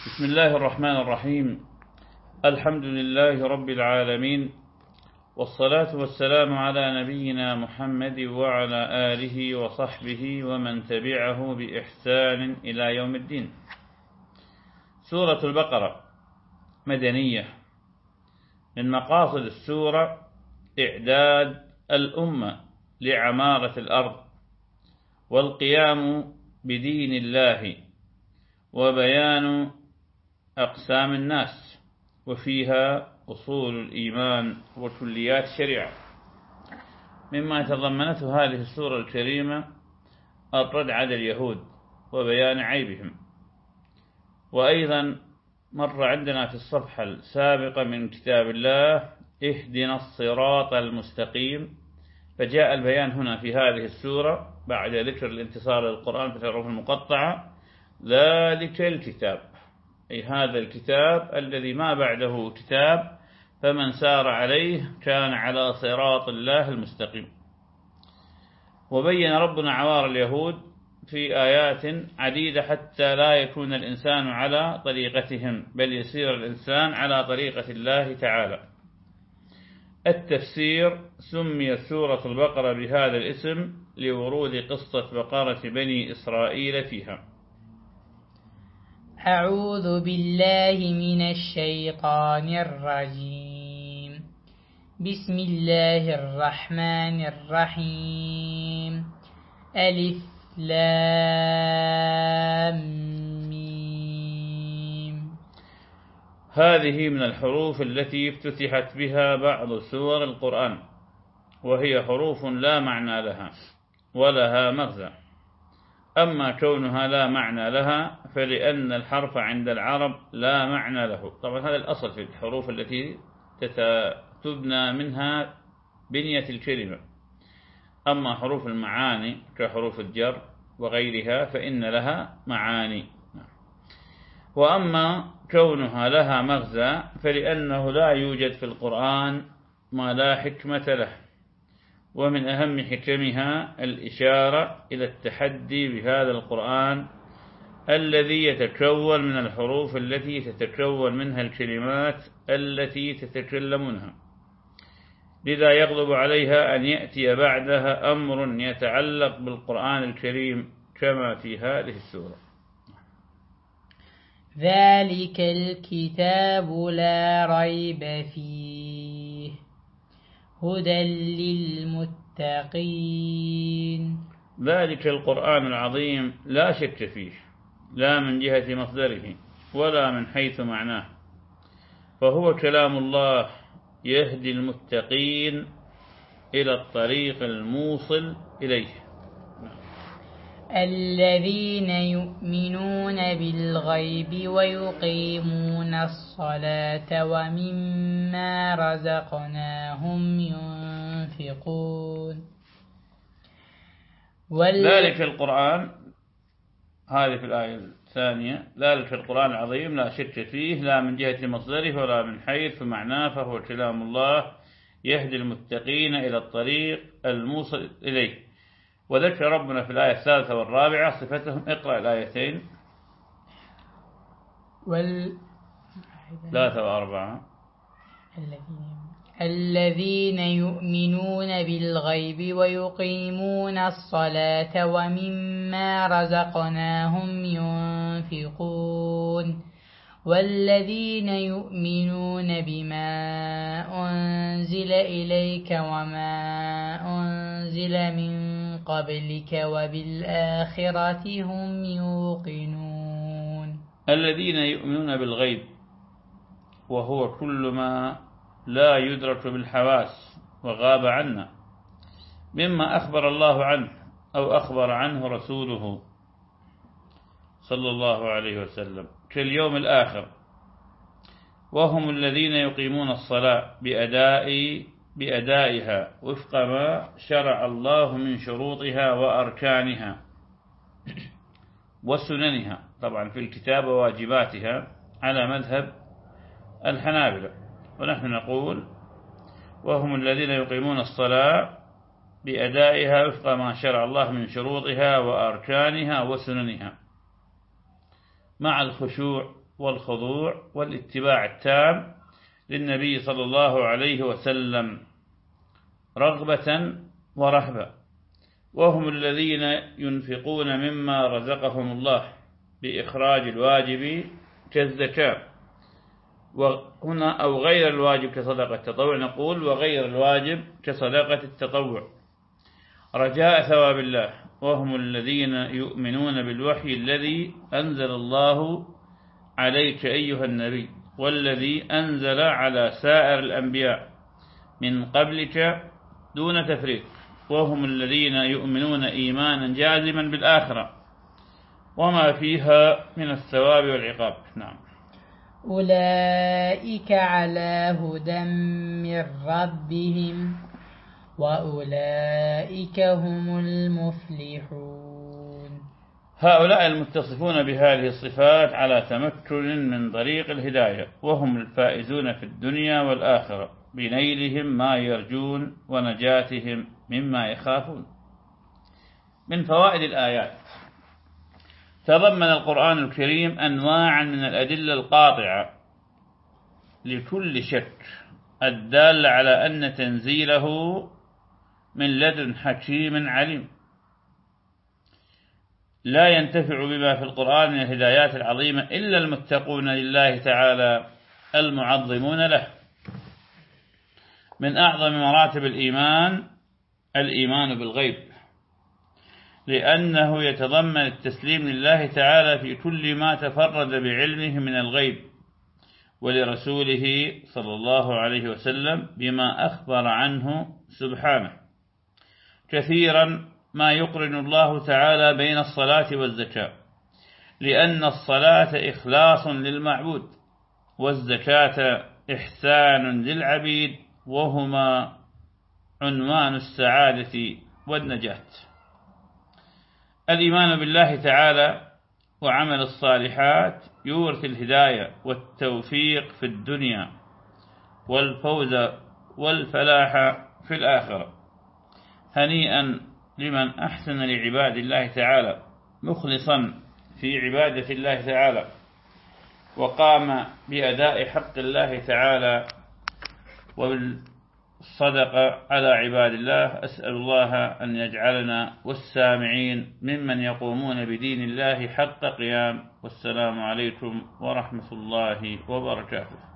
بسم الله الرحمن الرحيم. الحمد لله رب العالمين. والصلاة والسلام على نبينا محمد وعلى آله وصحبه ومن تبعه بإحسان إلى يوم الدين. سورة البقرة مدنية. من مقاصد السورة إعداد الأمة لعمارة الأرض والقيام بدين الله وبيان أقسام الناس وفيها أصول الإيمان وكليات الشريعة. مما تضمنته هذه السورة الكريمة الرد على اليهود وبيان عيبهم. وأيضا مر عندنا في الصفحة السابقة من كتاب الله اهدنا الصراط المستقيم. فجاء البيان هنا في هذه السورة بعد ذكر الانتصار للقرآن في الحروف المقطعة. ذلك الكتاب. أي هذا الكتاب الذي ما بعده كتاب فمن سار عليه كان على صراط الله المستقيم. وبين ربنا عوار اليهود في آيات عديدة حتى لا يكون الإنسان على طريقتهم بل يسير الإنسان على طريقة الله تعالى. التفسير سميت سورة البقرة بهذا الاسم لورود قصة بقرة بني إسرائيل فيها. أعوذ بالله من الشيطان الرجيم. بسم الله الرحمن الرحيم. ألف لام ميم. هذه من الحروف التي افتتحت بها بعض سور القرآن وهي حروف لا معنى لها ولها مغزى. أما كونها لا معنى لها فلأن الحرف عند العرب لا معنى له. طبعا هذا الأصل في الحروف التي تبنى منها بنية الكلمة. أما حروف المعاني كحروف الجر وغيرها فإن لها معاني. وأما كونها لها مغزى فلأنه لا يوجد في القرآن ما لا حكمة له. ومن أهم حكمها الإشارة إلى التحدي بهذا القرآن الذي يتكون من الحروف التي تتكون منها الكلمات التي تتكلمونها. لذا يغضب عليها أن يأتي بعدها أمر يتعلق بالقرآن الكريم كما في هذه السورة. ذلك الكتاب لا ريب فيه. هدى للمتقين. ذلك القرآن العظيم لا شك فيه لا من جهة مصدره ولا من حيث معناه فهو كلام الله يهدي المتقين إلى الطريق الموصل إليه. الذين يؤمنون بالغيب ويقيمون الصلاة ومما رزقناهم ينفقون. وال... ذلك القرآن هذه في الآية الثانية ذلك القرآن العظيم لا شك فيه لا من جهة مصدره ولا من حيث معناه فهو كلام الله يهدي المتقين إلى الطريق الموصل إليه. وذكر ربنا في الآية الثالثة والرابعة صفتهم اقرأ الآيتين. وال ثلاثة وأربعة. الذين يؤمنون بالغيب ويقيمون الصلاة ومما رزقناهم ينفقون. والذين يؤمنون بما أنزل إليك وما أنزل من قبلك وبالآخرة هم يوقنون. الذين يؤمنون بالغيب وهو كل ما لا يدرك بالحواس وغاب عنا مما أخبر الله عنه أو أخبر عنه رسوله صلى الله عليه وسلم كاليوم الآخر. وهم الذين يقيمون الصلاة بأداء بأدائها وفق ما شرع الله من شروطها وأركانها وسننها. طبعا في الكتاب وواجباتها على مذهب الحنابلة. ونحن نقول وهم الذين يقيمون الصلاة بأدائها وفق ما شرع الله من شروطها وأركانها وسننها مع الخشوع والخضوع والاتباع التام للنبي صلى الله عليه وسلم. رغبة ورهبة. وهم الذين ينفقون مما رزقهم الله بإخراج الواجب كالزكاة. وهنا أو غير الواجب كصدقة التطوع نقول وغير الواجب كصدقة التطوع. رجاء ثواب الله. وهم الذين يؤمنون بالوحي الذي أنزل الله عليك أيها النبي والذي أنزل على سائر الأنبياء من قبلك دون تفريق. وهم الذين يؤمنون إيمانا جازما بالآخرة. وما فيها من الثواب والعقاب. نعم. أولئك على هدى من ربهم وأولئك هم المفلحون. هؤلاء المتصفون بهذه الصفات على تمكن من طريق الهداية وهم الفائزون في الدنيا والآخرة. بنيلهم ما يرجون ونجاتهم مما يخافون. من فوائد الآيات تضمن القرآن الكريم أنواعا من الأدلة القاطعة لكل شك الدالة على أن تنزيله من لدن حكيم عليم. لا ينتفع بما في القرآن من الهدايات العظيمة إلا المتقون لله تعالى المعظمون له. من أعظم مراتب الإيمان الإيمان بالغيب. لأنه يتضمن التسليم لله تعالى في كل ما تفرد بعلمه من الغيب ولرسوله صلى الله عليه وسلم بما أخبر عنه سبحانه. كثيرا ما يقرن الله تعالى بين الصلاة والزكاة لأن الصلاة إخلاص للمعبود والزكاة إحسان للعبيد وهما عنوان السعادة والنجاة. الإيمان بالله تعالى وعمل الصالحات يورث الهداية والتوفيق في الدنيا والفوز والفلاح في الآخرة. هنيئا لمن أحسن لعباد الله تعالى مخلصا في عبادة الله تعالى وقام بأداء حق الله تعالى وبالصدقة على عباد الله أسأل الله أن يجعلنا والسامعين ممن يقومون بدين الله حق قيام. والسلام عليكم ورحمة الله وبركاته.